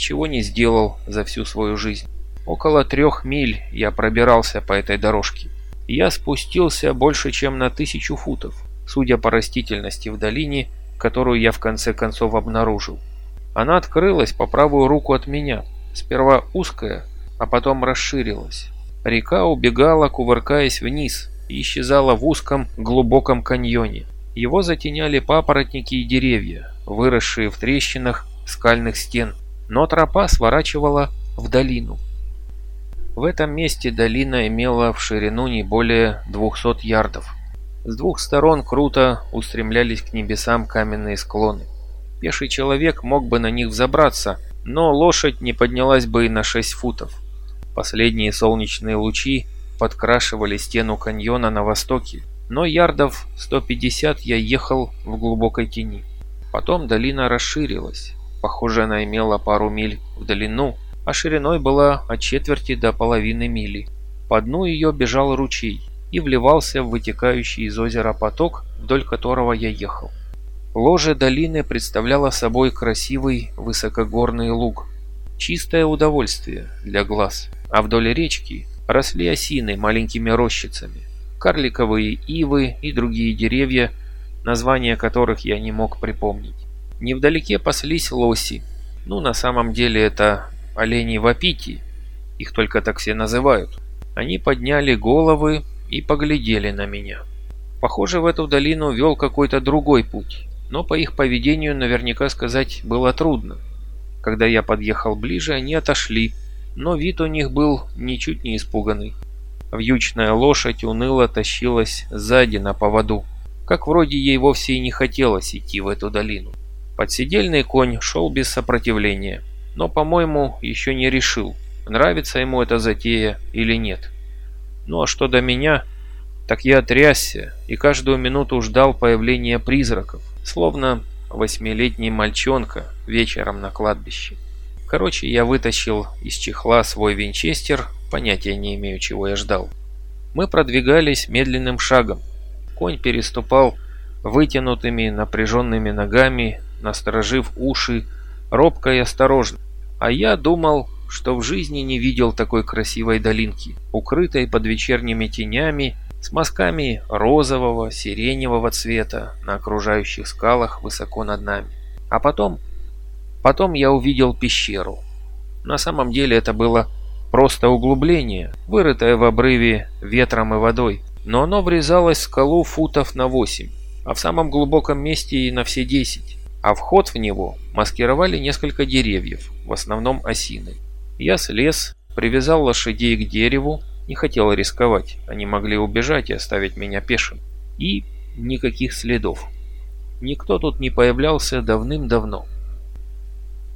ничего не сделал за всю свою жизнь. Около трех миль я пробирался по этой дорожке. Я спустился больше, чем на тысячу футов, судя по растительности в долине, которую я в конце концов обнаружил. Она открылась по правую руку от меня, сперва узкая, а потом расширилась. Река убегала, кувыркаясь вниз, и исчезала в узком глубоком каньоне. Его затеняли папоротники и деревья, выросшие в трещинах скальных стен, но тропа сворачивала в долину. В этом месте долина имела в ширину не более 200 ярдов. С двух сторон круто устремлялись к небесам каменные склоны. Пеший человек мог бы на них взобраться, но лошадь не поднялась бы и на 6 футов. Последние солнечные лучи подкрашивали стену каньона на востоке, но ярдов 150 я ехал в глубокой тени. Потом долина расширилась. Похоже, она имела пару миль в длину, а шириной была от четверти до половины мили. По дну ее бежал ручей и вливался в вытекающий из озера поток, вдоль которого я ехал. Ложе долины представляло собой красивый высокогорный луг. Чистое удовольствие для глаз. А вдоль речки росли осины маленькими рощицами карликовые ивы и другие деревья, названия которых я не мог припомнить. Невдалеке паслись лоси. Ну, на самом деле это олени вапити, их только так все называют. Они подняли головы и поглядели на меня. Похоже, в эту долину вел какой-то другой путь, но по их поведению наверняка сказать было трудно. Когда я подъехал ближе, они отошли, но вид у них был ничуть не испуганный. Вьючная лошадь уныло тащилась сзади на поводу, как вроде ей вовсе и не хотелось идти в эту долину. Подседельный конь шел без сопротивления, но, по-моему, еще не решил, нравится ему эта затея или нет. Ну а что до меня, так я трясся и каждую минуту ждал появления призраков, словно восьмилетний мальчонка вечером на кладбище. Короче, я вытащил из чехла свой винчестер Понятия не имею, чего я ждал. Мы продвигались медленным шагом. Конь переступал вытянутыми напряженными ногами, насторожив уши, робко и осторожно. А я думал, что в жизни не видел такой красивой долинки, укрытой под вечерними тенями, с мазками розового, сиреневого цвета на окружающих скалах высоко над нами. А потом... Потом я увидел пещеру. На самом деле это было Просто углубление, вырытое в обрыве ветром и водой, но оно врезалось в скалу футов на 8, а в самом глубоком месте и на все 10, а вход в него маскировали несколько деревьев, в основном осины. Я слез, привязал лошадей к дереву, не хотел рисковать, они могли убежать и оставить меня пешим. И никаких следов. Никто тут не появлялся давным-давно.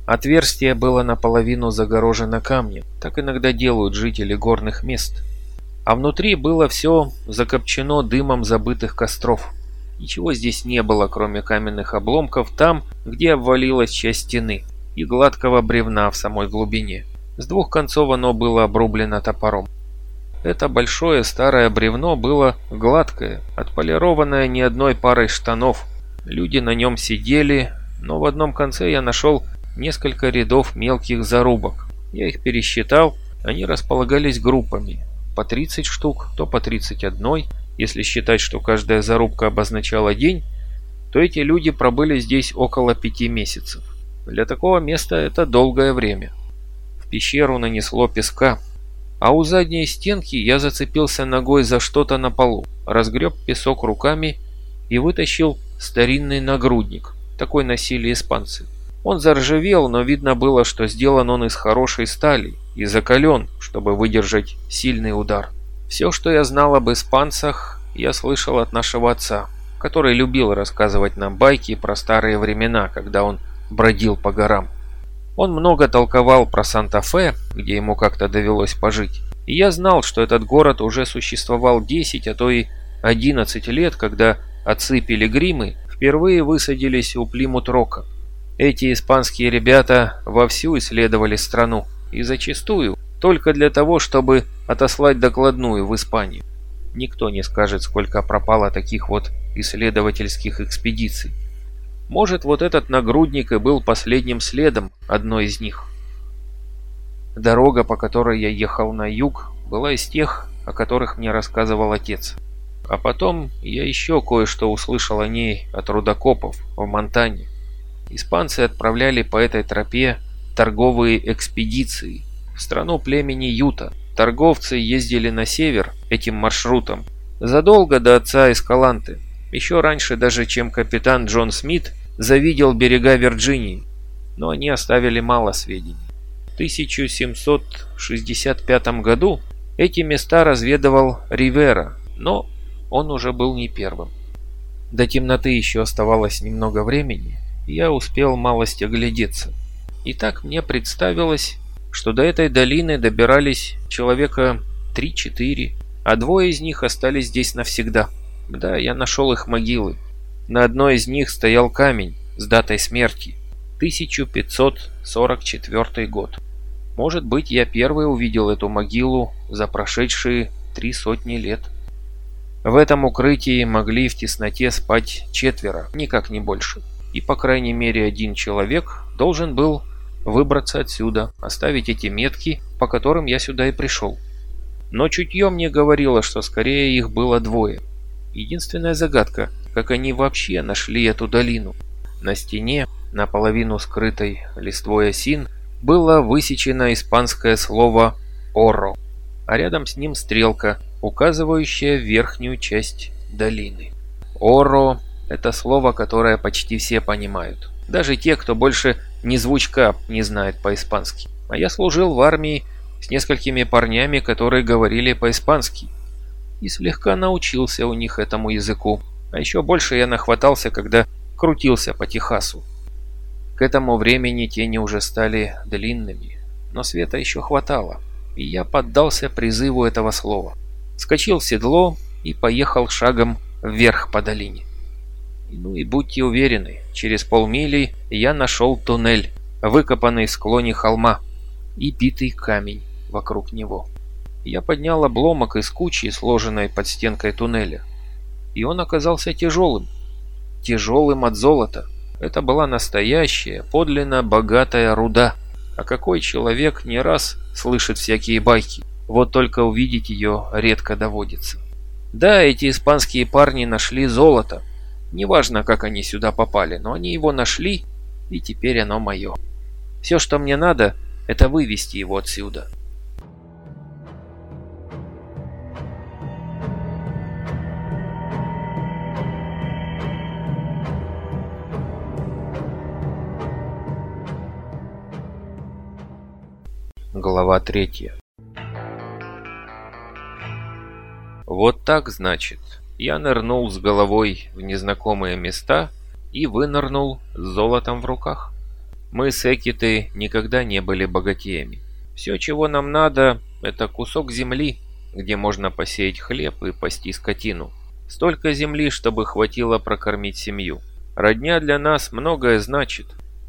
Отверстие было наполовину загорожено камнем, так иногда делают жители горных мест. А внутри было все закопчено дымом забытых костров. Ничего здесь не было, кроме каменных обломков там, где обвалилась часть стены, и гладкого бревна в самой глубине. С двух концов оно было обрублено топором. Это большое старое бревно было гладкое, отполированное не одной парой штанов. Люди на нем сидели, но в одном конце я нашел несколько рядов мелких зарубок. Я их пересчитал, они располагались группами, по 30 штук, то по 31. Если считать, что каждая зарубка обозначала день, то эти люди пробыли здесь около пяти месяцев. Для такого места это долгое время. В пещеру нанесло песка, а у задней стенки я зацепился ногой за что-то на полу, разгреб песок руками и вытащил старинный нагрудник. Такой носили испанцы. Он заржавел, но видно было, что сделан он из хорошей стали и закален, чтобы выдержать сильный удар. Все, что я знал об испанцах, я слышал от нашего отца, который любил рассказывать нам байки про старые времена, когда он бродил по горам. Он много толковал про Санта-Фе, где ему как-то довелось пожить. И я знал, что этот город уже существовал 10, а то и 11 лет, когда отцы-пилигримы впервые высадились у Плимут-Рока. Эти испанские ребята вовсю исследовали страну, и зачастую только для того, чтобы отослать докладную в Испанию. Никто не скажет, сколько пропало таких вот исследовательских экспедиций. Может, вот этот нагрудник и был последним следом одной из них. дорога, по которой я ехал на юг, была из тех, о которых мне рассказывал отец. А потом я еще кое-что услышал о ней от рудокопов в Монтане. Испанцы отправляли по этой тропе торговые экспедиции в страну племени Юта. Торговцы ездили на север этим маршрутом задолго до отца Эскаланты, еще раньше даже, чем капитан Джон Смит завидел берега Вирджинии, но они оставили мало сведений. В 1765 году эти места разведывал Ривера, но он уже был не первым. До темноты еще оставалось немного времени, и я успел малость оглядеться. И так мне представилось, что до этой долины добирались человека 3-4, а двое из них остались здесь навсегда. Да, я нашел их могилы. На одной из них стоял камень с датой смерти. 1544 год. Может быть, я первый увидел эту могилу за прошедшие три сотни лет. В этом укрытии могли в тесноте спать четверо, никак не больше. И по крайней мере один человек должен был выбраться отсюда, оставить эти метки, по которым я сюда и пришел. Но чутье мне говорило, что скорее их было двое. Единственная загадка, как они вообще нашли эту долину. На стене, наполовину скрытой листвой осин, было высечено испанское слово «оро», а рядом с ним стрелка, указывающая верхнюю часть долины. «Оро» — это слово, которое почти все понимают. Даже те, кто больше ни звучка не знает по-испански. А я служил в армии с несколькими парнями, которые говорили по-испански. И слегка научился у них этому языку. А еще больше я нахватался, когда крутился по Техасу. К этому времени тени уже стали длинными, но света еще хватало, и я поддался призыву этого слова. Скочил в седло и поехал шагом вверх по долине. Ну и будьте уверены, через полмили я нашел туннель, выкопанный в склоне холма, и битый камень вокруг него. Я поднял обломок из кучи, сложенной под стенкой туннеля, и он оказался тяжелым. Тяжелым от золота. Это была настоящая, подлинно богатая руда. А какой человек не раз слышит всякие байки. Вот только увидеть ее редко доводится. Да, эти испанские парни нашли золото. Неважно, как они сюда попали, но они его нашли, и теперь оно мое. Все, что мне надо, это вывести его отсюда. Глава третья. Вот так, значит, я нырнул с головой в незнакомые места и вынырнул с золотом в руках. Мы с Экиты никогда не были богатеями. Все, чего нам надо, это кусок земли, где можно посеять хлеб и пасти скотину. Столько земли, чтобы хватило прокормить семью. Родня для нас многое значит,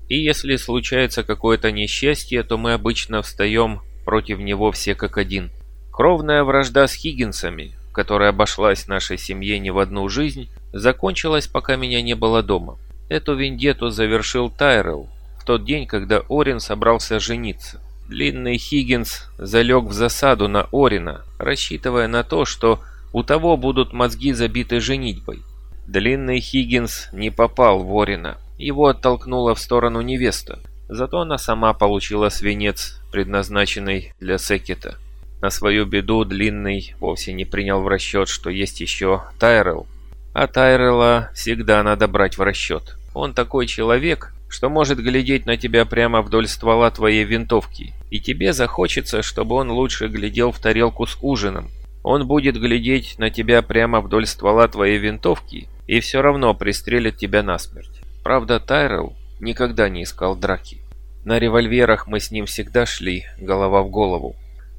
и если случается какое-то несчастье, то мы обычно встаем против него все как один. Кровная вражда с Хиггинсами, которая обошлась нашей семье не в одну жизнь, закончилась, пока меня не было дома. Эту вендету завершил Тайрелл в тот день, когда Орин собрался жениться. Длинный Хиггинс залег в засаду на Орина, рассчитывая на то, что у того будут мозги забиты женитьбой. Длинный Хиггинс не попал в Орина. Его оттолкнула в сторону невеста. Зато она сама получила свинец, предназначенный для Секета. На свою беду Длинный вовсе не принял в расчет, что есть еще Тайрел. А Тайрела всегда надо брать в расчет. Он такой человек, что может глядеть на тебя прямо вдоль ствола твоей винтовки. И тебе захочется, чтобы он лучше глядел в тарелку с ужином. Он будет глядеть на тебя прямо вдоль ствола твоей винтовки и все равно пристрелит тебя насмерть. Правда, Тайрелл никогда не искал драки. На револьверах мы с ним всегда шли голова в голову.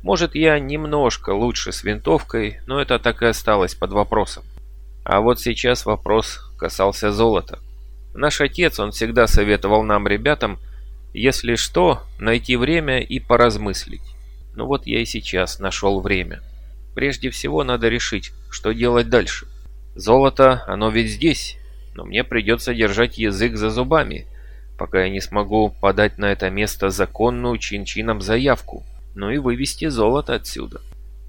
Может, я немножко лучше с винтовкой, но это так и осталось под вопросом. А вот сейчас вопрос касался золота. Наш отец, он всегда советовал нам, ребятам, если что, найти время и поразмыслить. Ну вот я и сейчас нашел время. Прежде всего надо решить, что делать дальше. Золото, оно ведь здесь, но мне придется держать язык за зубами, пока я не смогу подать на это место законную чин-чином заявку. Ну и вывести золото отсюда.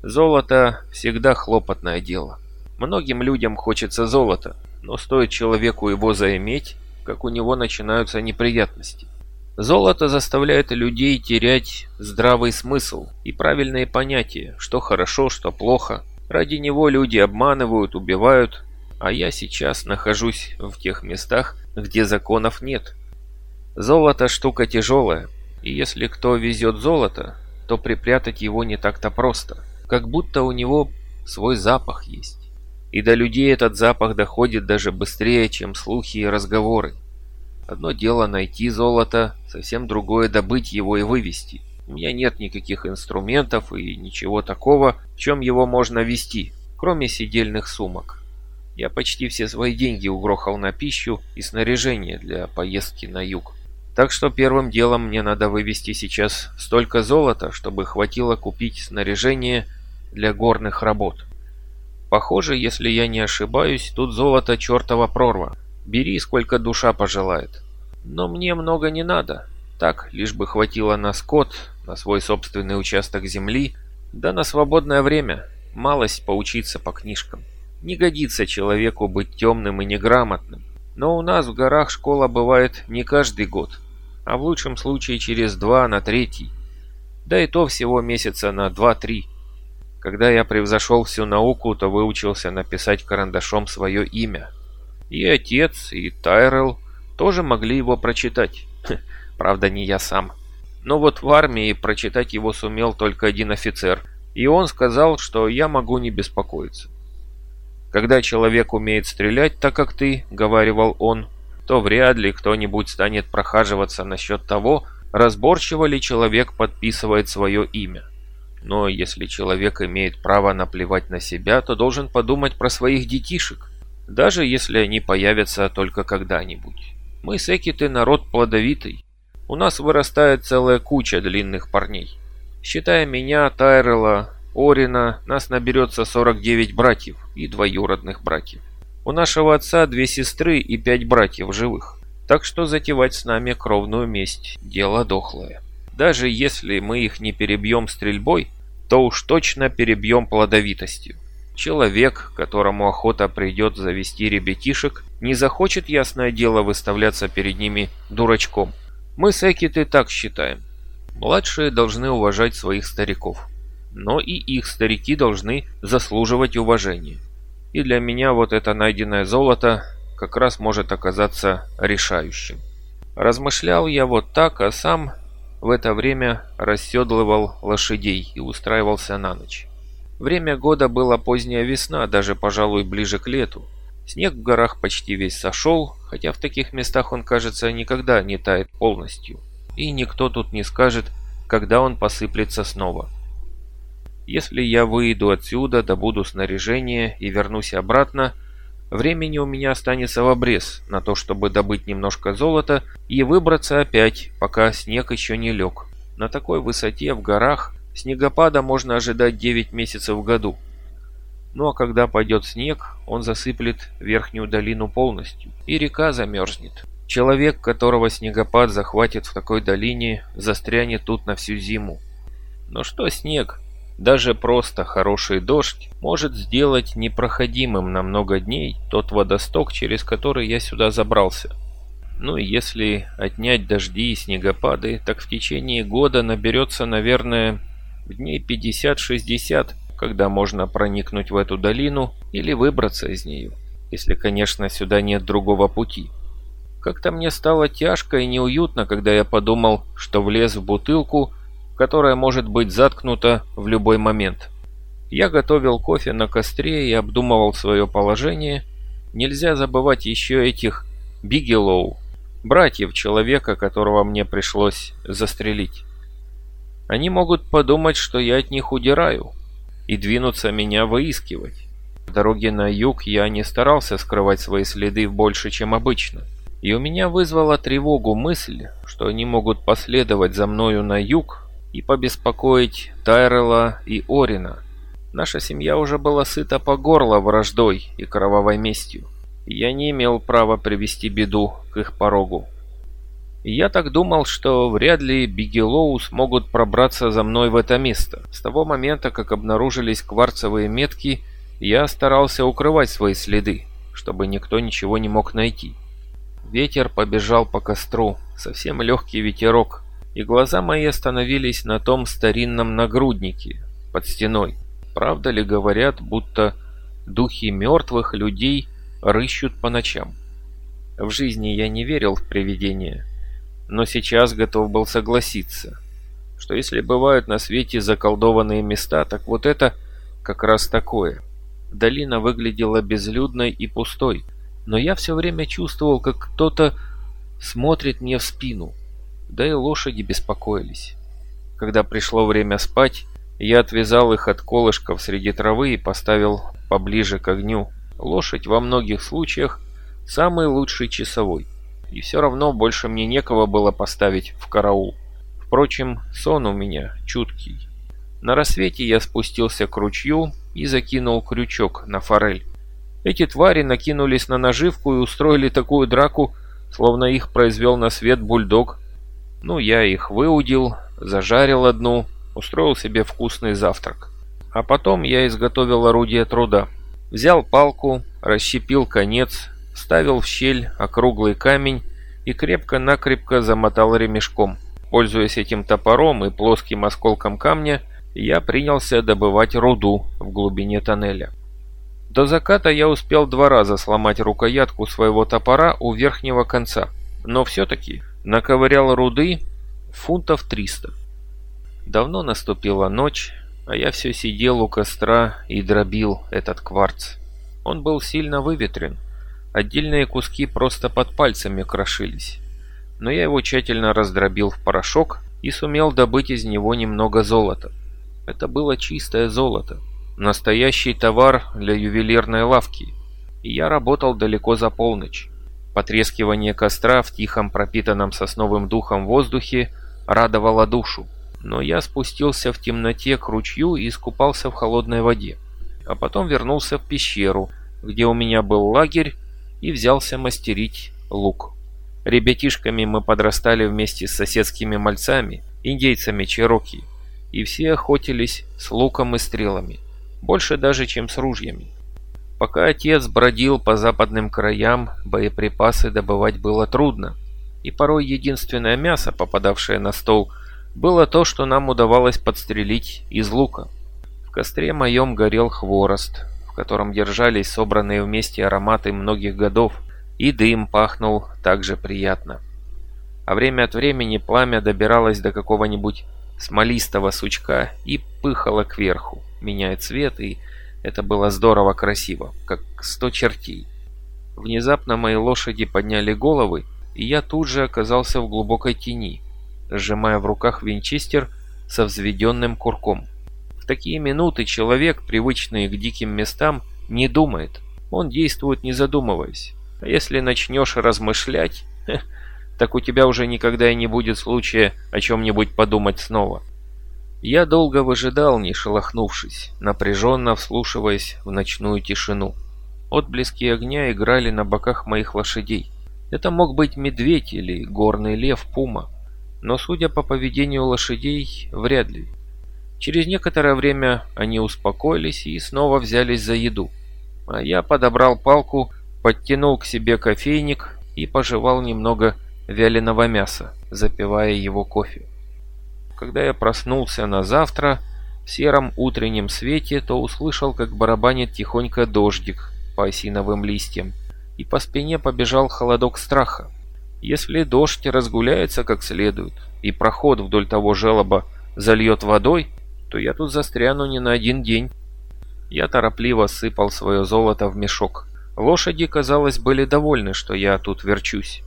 Золото всегда хлопотное дело. Многим людям хочется золота, но стоит человеку его заиметь, как у него начинаются неприятности. Золото заставляет людей терять здравый смысл и правильные понятия, что хорошо, что плохо. Ради него люди обманывают, убивают, а я сейчас нахожусь в тех местах, где законов нет. Золото штука тяжелая, и если кто везет золото, то припрятать его не так-то просто, как будто у него свой запах есть. И до людей этот запах доходит даже быстрее, чем слухи и разговоры. Одно дело найти золото, совсем другое добыть его и вывести. У меня нет никаких инструментов и ничего такого, в чем его можно вести, кроме сидельных сумок. Я почти все свои деньги угрохал на пищу и снаряжение для поездки на юг. Так что первым делом мне надо вывести сейчас столько золота, чтобы хватило купить снаряжение для горных работ. Похоже, если я не ошибаюсь, тут золото чертова прорва. Бери, сколько душа пожелает. Но мне много не надо. Так, лишь бы хватило на скот, на свой собственный участок земли, да на свободное время, малость поучиться по книжкам. Не годится человеку быть темным и неграмотным. Но у нас в горах школа бывает не каждый год, а в лучшем случае через два на третий. Да и то всего месяца на два-три. Когда я превзошел всю науку, то выучился написать карандашом свое имя. И отец, и Тайрелл тоже могли его прочитать. Правда, не я сам. Но вот в армии прочитать его сумел только один офицер, и он сказал, что я могу не беспокоиться. «Когда человек умеет стрелять так, как ты», — говаривал он, то вряд ли кто-нибудь станет прохаживаться насчет того, разборчиво ли человек подписывает свое имя. Но если человек имеет право наплевать на себя, то должен подумать про своих детишек, даже если они появятся только когда-нибудь. Мы с Экиты народ плодовитый. У нас вырастает целая куча длинных парней. Считая меня, Тайрела, Орина, нас наберется 49 братьев и двоюродных братьев. У нашего отца две сестры и пять братьев живых. Так что затевать с нами кровную месть – дело дохлое. Даже если мы их не перебьем стрельбой, то уж точно перебьем плодовитостью. Человек, которому охота придет завести ребятишек, не захочет, ясное дело, выставляться перед ними дурачком. Мы с Экиты так считаем. Младшие должны уважать своих стариков. Но и их старики должны заслуживать уважения. И для меня вот это найденное золото как раз может оказаться решающим. Размышлял я вот так, а сам в это время расседлывал лошадей и устраивался на ночь. Время года было поздняя весна, даже, пожалуй, ближе к лету. Снег в горах почти весь сошел, хотя в таких местах он, кажется, никогда не тает полностью. И никто тут не скажет, когда он посыплется снова. Если я выйду отсюда, добуду снаряжение и вернусь обратно, времени у меня останется в обрез на то, чтобы добыть немножко золота и выбраться опять, пока снег еще не лег. На такой высоте в горах Снегопада можно ожидать 9 месяцев в году. Ну а когда пойдет снег, он засыплет верхнюю долину полностью, и река замерзнет. Человек, которого снегопад захватит в такой долине, застрянет тут на всю зиму. Но что снег? Даже просто хороший дождь может сделать непроходимым на много дней тот водосток, через который я сюда забрался. Ну и если отнять дожди и снегопады, так в течение года наберется, наверное, дней 50-60, когда можно проникнуть в эту долину или выбраться из нее, если, конечно, сюда нет другого пути. Как-то мне стало тяжко и неуютно, когда я подумал, что влез в бутылку, которая может быть заткнута в любой момент. Я готовил кофе на костре и обдумывал свое положение. Нельзя забывать еще этих Бигелоу, братьев человека, которого мне пришлось застрелить. Они могут подумать, что я от них удираю, и двинуться меня выискивать. В дороге на юг я не старался скрывать свои следы больше, чем обычно. И у меня вызвала тревогу мысль, что они могут последовать за мною на юг и побеспокоить Тайрела и Орина. Наша семья уже была сыта по горло враждой и кровавой местью. Я не имел права привести беду к их порогу. Я так думал, что вряд ли Бигелоу смогут пробраться за мной в это место. С того момента, как обнаружились кварцевые метки, я старался укрывать свои следы, чтобы никто ничего не мог найти. Ветер побежал по костру, совсем легкий ветерок, и глаза мои остановились на том старинном нагруднике под стеной. Правда ли говорят, будто духи мертвых людей рыщут по ночам? В жизни я не верил в привидения, но сейчас готов был согласиться, что если бывают на свете заколдованные места, так вот это как раз такое. Долина выглядела безлюдной и пустой, но я все время чувствовал, как кто-то смотрит мне в спину, да и лошади беспокоились. Когда пришло время спать, я отвязал их от колышков среди травы и поставил поближе к огню. Лошадь во многих случаях самый лучший часовой и все равно больше мне некого было поставить в караул. Впрочем, сон у меня чуткий. На рассвете я спустился к ручью и закинул крючок на форель. Эти твари накинулись на наживку и устроили такую драку, словно их произвел на свет бульдог. Ну, я их выудил, зажарил одну, устроил себе вкусный завтрак. А потом я изготовил орудие труда. Взял палку, расщепил конец, вставил в щель округлый камень и крепко-накрепко замотал ремешком. Пользуясь этим топором и плоским осколком камня, я принялся добывать руду в глубине тоннеля. До заката я успел два раза сломать рукоятку своего топора у верхнего конца, но все-таки наковырял руды фунтов 300. Давно наступила ночь, а я все сидел у костра и дробил этот кварц. Он был сильно выветрен, Отдельные куски просто под пальцами крошились. Но я его тщательно раздробил в порошок и сумел добыть из него немного золота. Это было чистое золото. Настоящий товар для ювелирной лавки. И я работал далеко за полночь. Потрескивание костра в тихом пропитанном сосновым духом воздухе радовало душу. Но я спустился в темноте к ручью и искупался в холодной воде. А потом вернулся в пещеру, где у меня был лагерь и взялся мастерить лук. Ребятишками мы подрастали вместе с соседскими мальцами, индейцами Чероки, и все охотились с луком и стрелами, больше даже, чем с ружьями. Пока отец бродил по западным краям, боеприпасы добывать было трудно, и порой единственное мясо, попадавшее на стол, было то, что нам удавалось подстрелить из лука. В костре моем горел хворост, котором держались собранные вместе ароматы многих годов, и дым пахнул также приятно. А время от времени пламя добиралось до какого-нибудь смолистого сучка и пыхало кверху, меняя цвет, и это было здорово красиво, как сто чертей. Внезапно мои лошади подняли головы, и я тут же оказался в глубокой тени, сжимая в руках винчестер со взведенным курком такие минуты человек, привычный к диким местам, не думает. Он действует не задумываясь. А если начнешь размышлять, так у тебя уже никогда и не будет случая о чем-нибудь подумать снова. Я долго выжидал, не шелохнувшись, напряженно вслушиваясь в ночную тишину. Отблески огня играли на боках моих лошадей. Это мог быть медведь или горный лев Пума. Но судя по поведению лошадей, вряд ли. Через некоторое время они успокоились и снова взялись за еду. А я подобрал палку, подтянул к себе кофейник и пожевал немного вяленого мяса, запивая его кофе. Когда я проснулся на завтра в сером утреннем свете, то услышал, как барабанит тихонько дождик по осиновым листьям, и по спине побежал холодок страха. Если дождь разгуляется как следует, и проход вдоль того желоба зальет водой, то я тут застряну не на один день. Я торопливо сыпал свое золото в мешок. Лошади, казалось, были довольны, что я тут верчусь.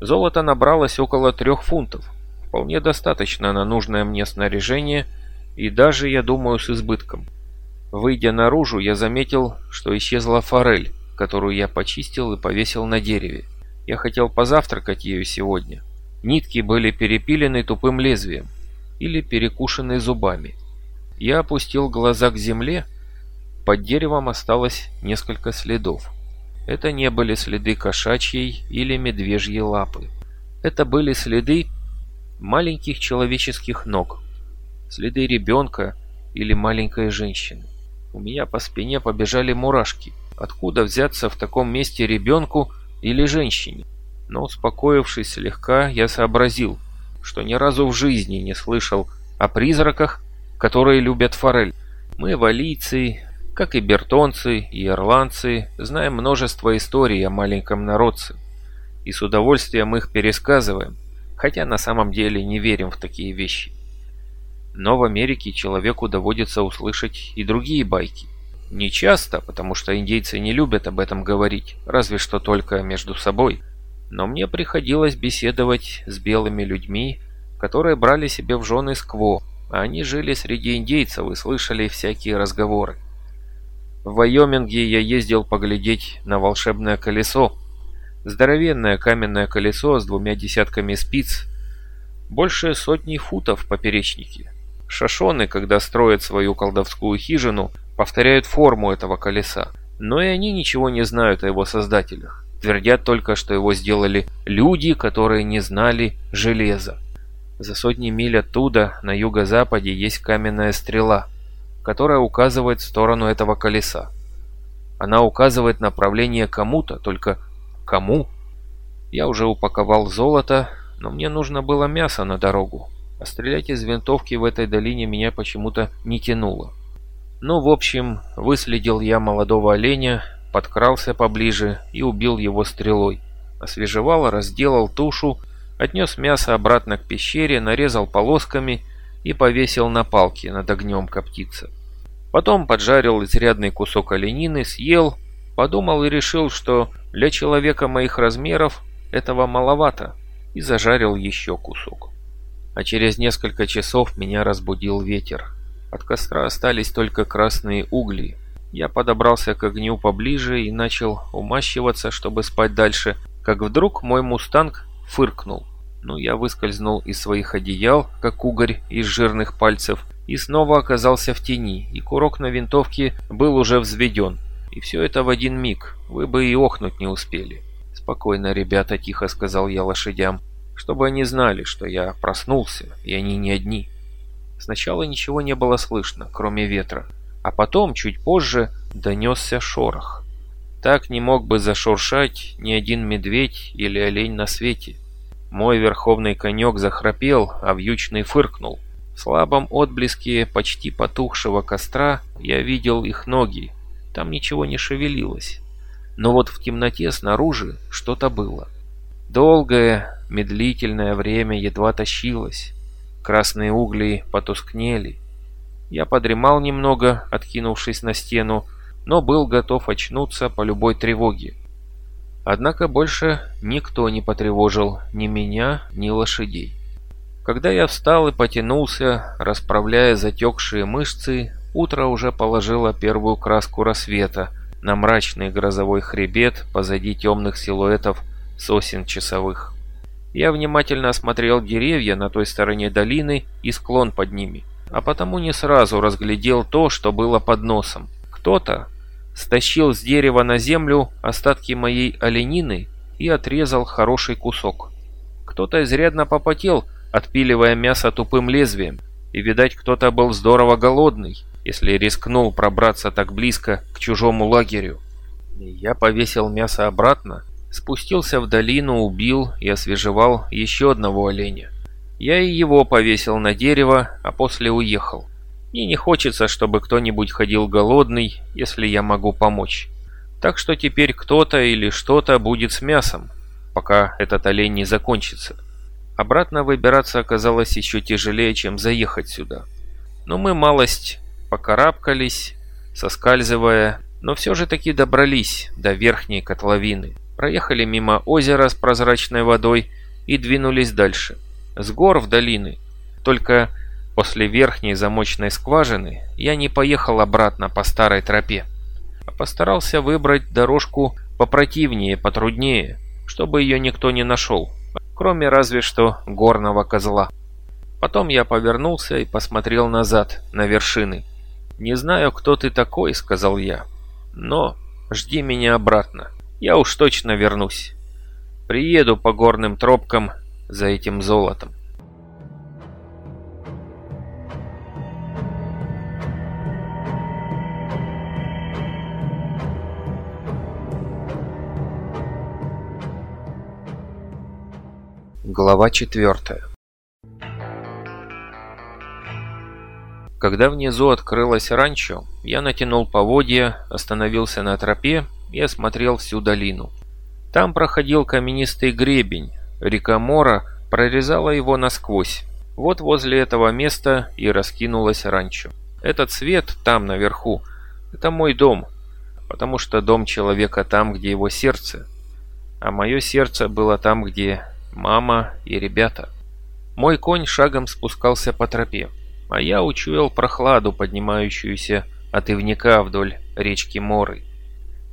Золото набралось около трех фунтов. Вполне достаточно на нужное мне снаряжение и даже, я думаю, с избытком. Выйдя наружу, я заметил, что исчезла форель, которую я почистил и повесил на дереве. Я хотел позавтракать ею сегодня. Нитки были перепилены тупым лезвием или перекушены зубами. Я опустил глаза к земле. Под деревом осталось несколько следов. Это не были следы кошачьей или медвежьей лапы. Это были следы маленьких человеческих ног, следы ребенка или маленькой женщины. У меня по спине побежали мурашки. Откуда взяться в таком месте ребенку или женщине? Но успокоившись слегка, я сообразил, что ни разу в жизни не слышал о призраках, которые любят форель. Мы, валийцы, как и бертонцы и ирландцы, знаем множество историй о маленьком народце. И с удовольствием их пересказываем, хотя на самом деле не верим в такие вещи. Но в Америке человеку доводится услышать и другие байки. Не часто, потому что индейцы не любят об этом говорить, разве что только между собой. Но мне приходилось беседовать с белыми людьми, которые брали себе в жены скво, а они жили среди индейцев и слышали всякие разговоры. В Вайоминге я ездил поглядеть на волшебное колесо. Здоровенное каменное колесо с двумя десятками спиц, больше сотни футов в поперечнике. Шашоны, когда строят свою колдовскую хижину, повторяют форму этого колеса, но и они ничего не знают о его создателях. Твердят только, что его сделали люди, которые не знали железа. За сотни миль оттуда, на юго-западе, есть каменная стрела, которая указывает в сторону этого колеса. Она указывает направление кому-то, только кому? Я уже упаковал золото, но мне нужно было мясо на дорогу, а стрелять из винтовки в этой долине меня почему-то не тянуло. Ну, в общем, выследил я молодого оленя, подкрался поближе и убил его стрелой. Освежевал, разделал тушу, отнес мясо обратно к пещере, нарезал полосками и повесил на палке над огнем коптиться. Потом поджарил изрядный кусок оленины, съел, подумал и решил, что для человека моих размеров этого маловато, и зажарил еще кусок. А через несколько часов меня разбудил ветер. От костра остались только красные угли, я подобрался к огню поближе и начал умащиваться, чтобы спать дальше, как вдруг мой мустанг фыркнул. Ну, я выскользнул из своих одеял, как угорь из жирных пальцев, и снова оказался в тени, и курок на винтовке был уже взведен. И все это в один миг, вы бы и охнуть не успели. «Спокойно, ребята», — тихо сказал я лошадям, чтобы они знали, что я проснулся, и они не одни. Сначала ничего не было слышно, кроме ветра. А потом, чуть позже, донесся шорох. Так не мог бы зашуршать ни один медведь или олень на свете. Мой верховный конек захрапел, а вьючный фыркнул. В слабом отблеске почти потухшего костра я видел их ноги. Там ничего не шевелилось. Но вот в темноте снаружи что-то было. Долгое, медлительное время едва тащилось. Красные угли потускнели. Я подремал немного, откинувшись на стену, но был готов очнуться по любой тревоге. Однако больше никто не потревожил ни меня, ни лошадей. Когда я встал и потянулся, расправляя затекшие мышцы, утро уже положило первую краску рассвета на мрачный грозовой хребет позади темных силуэтов сосен часовых. Я внимательно осмотрел деревья на той стороне долины и склон под ними – а потому не сразу разглядел то, что было под носом. Кто-то стащил с дерева на землю остатки моей оленины и отрезал хороший кусок. Кто-то изрядно попотел, отпиливая мясо тупым лезвием, и, видать, кто-то был здорово голодный, если рискнул пробраться так близко к чужому лагерю. Я повесил мясо обратно, спустился в долину, убил и освежевал еще одного оленя. Я и его повесил на дерево, а после уехал. Мне не хочется, чтобы кто-нибудь ходил голодный, если я могу помочь. Так что теперь кто-то или что-то будет с мясом, пока этот олень не закончится. Обратно выбираться оказалось еще тяжелее, чем заехать сюда. Но мы малость покарабкались, соскальзывая, но все же таки добрались до верхней котловины. Проехали мимо озера с прозрачной водой и двинулись дальше с гор в долины. Только после верхней замочной скважины я не поехал обратно по старой тропе, а постарался выбрать дорожку попротивнее, потруднее, чтобы ее никто не нашел, кроме разве что горного козла. Потом я повернулся и посмотрел назад, на вершины. «Не знаю, кто ты такой», — сказал я, — «но жди меня обратно. Я уж точно вернусь. Приеду по горным тропкам за этим золотом. Глава четвертая. Когда внизу открылось ранчо, я натянул поводья, остановился на тропе и осмотрел всю долину. Там проходил каменистый гребень, река Мора прорезала его насквозь. Вот возле этого места и раскинулось ранчо. Этот свет там наверху – это мой дом, потому что дом человека там, где его сердце, а мое сердце было там, где мама и ребята. Мой конь шагом спускался по тропе, а я учуял прохладу, поднимающуюся от ивника вдоль речки Моры,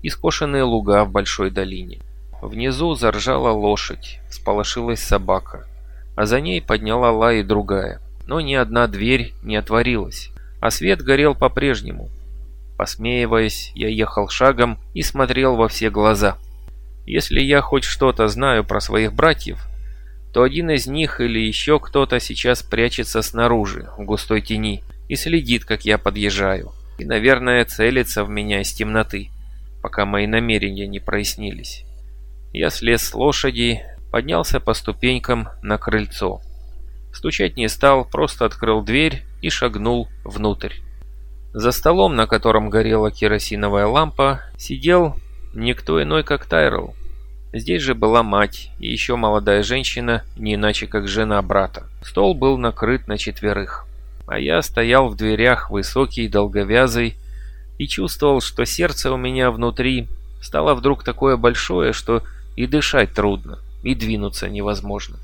и скошенные луга в большой долине. Внизу заржала лошадь, всполошилась собака, а за ней подняла лай другая, но ни одна дверь не отворилась, а свет горел по-прежнему. Посмеиваясь, я ехал шагом и смотрел во все глаза. Если я хоть что-то знаю про своих братьев, то один из них или еще кто-то сейчас прячется снаружи, в густой тени, и следит, как я подъезжаю. И, наверное, целится в меня из темноты, пока мои намерения не прояснились. Я слез с лошади, поднялся по ступенькам на крыльцо. Стучать не стал, просто открыл дверь и шагнул внутрь. За столом, на котором горела керосиновая лампа, сидел никто иной, как Тайрелл. Здесь же была мать и еще молодая женщина, не иначе как жена брата. Стол был накрыт на четверых. А я стоял в дверях, высокий, долговязый, и чувствовал, что сердце у меня внутри стало вдруг такое большое, что и дышать трудно, и двинуться невозможно.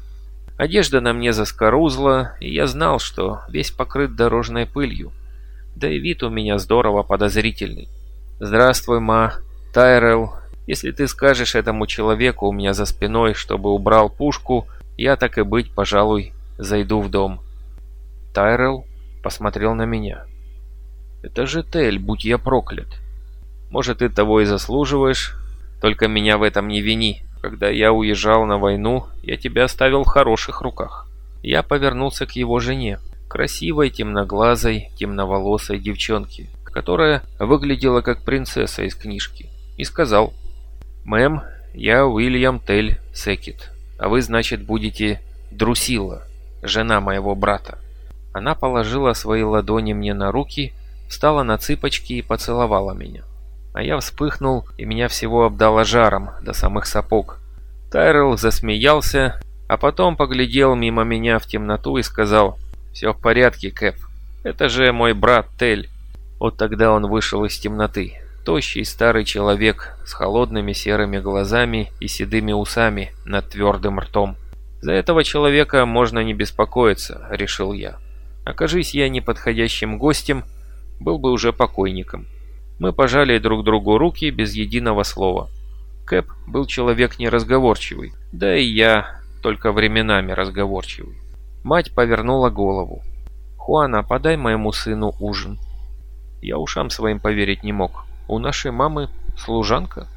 Одежда на мне заскорузла, и я знал, что весь покрыт дорожной пылью. Да и вид у меня здорово подозрительный. «Здравствуй, ма!» Тайрелл если ты скажешь этому человеку у меня за спиной, чтобы убрал пушку, я так и быть, пожалуй, зайду в дом». Тайрелл посмотрел на меня. «Это же Тель, будь я проклят. Может, ты того и заслуживаешь, только меня в этом не вини. Когда я уезжал на войну, я тебя оставил в хороших руках». Я повернулся к его жене, красивой, темноглазой, темноволосой девчонке, которая выглядела как принцесса из книжки, и сказал – «Мэм, я Уильям Тель Секет, а вы, значит, будете Друсила, жена моего брата». Она положила свои ладони мне на руки, встала на цыпочки и поцеловала меня. А я вспыхнул, и меня всего обдало жаром до самых сапог. Тайрелл засмеялся, а потом поглядел мимо меня в темноту и сказал «Все в порядке, Кэп, это же мой брат Тель». Вот тогда он вышел из темноты. Тощий старый человек с холодными серыми глазами и седыми усами над твердым ртом. «За этого человека можно не беспокоиться», — решил я. «Окажись я неподходящим гостем, был бы уже покойником». Мы пожали друг другу руки без единого слова. Кэп был человек неразговорчивый, да и я только временами разговорчивый. Мать повернула голову. «Хуана, подай моему сыну ужин». Я ушам своим поверить не мог. У нашей мамы служанка.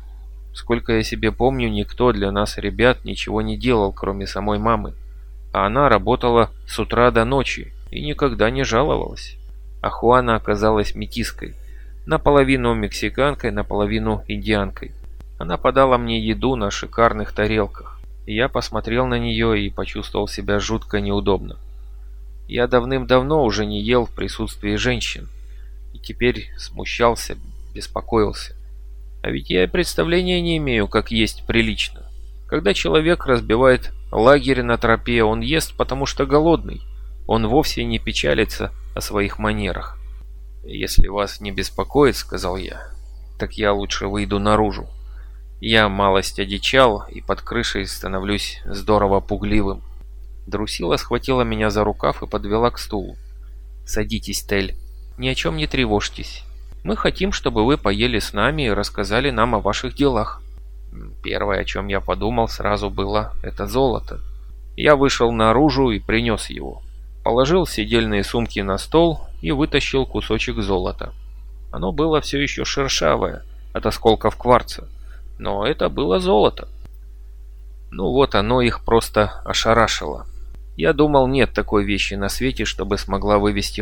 Сколько я себе помню, никто для нас, ребят, ничего не делал, кроме самой мамы. А она работала с утра до ночи и никогда не жаловалась. А Хуана оказалась метиской. Наполовину мексиканкой, наполовину индианкой. Она подала мне еду на шикарных тарелках. Я посмотрел на нее и почувствовал себя жутко неудобно. Я давным-давно уже не ел в присутствии женщин. И теперь смущался, беспокоился. А ведь я представления не имею, как есть прилично. Когда человек разбивает лагерь на тропе, он ест, потому что голодный. Он вовсе не печалится о своих манерах. «Если вас не беспокоит, — сказал я, — так я лучше выйду наружу. Я малость одичал и под крышей становлюсь здорово пугливым». Друсила схватила меня за рукав и подвела к стулу. «Садитесь, Тель. Ни о чем не тревожьтесь. Мы хотим, чтобы вы поели с нами и рассказали нам о ваших делах. Первое, о чем я подумал сразу было, это золото. Я вышел наружу и принес его. Положил сидельные сумки на стол и вытащил кусочек золота. Оно было все еще шершавое, от осколков кварца. Но это было золото. Ну вот оно их просто ошарашило. Я думал, нет такой вещи на свете, чтобы смогла вывести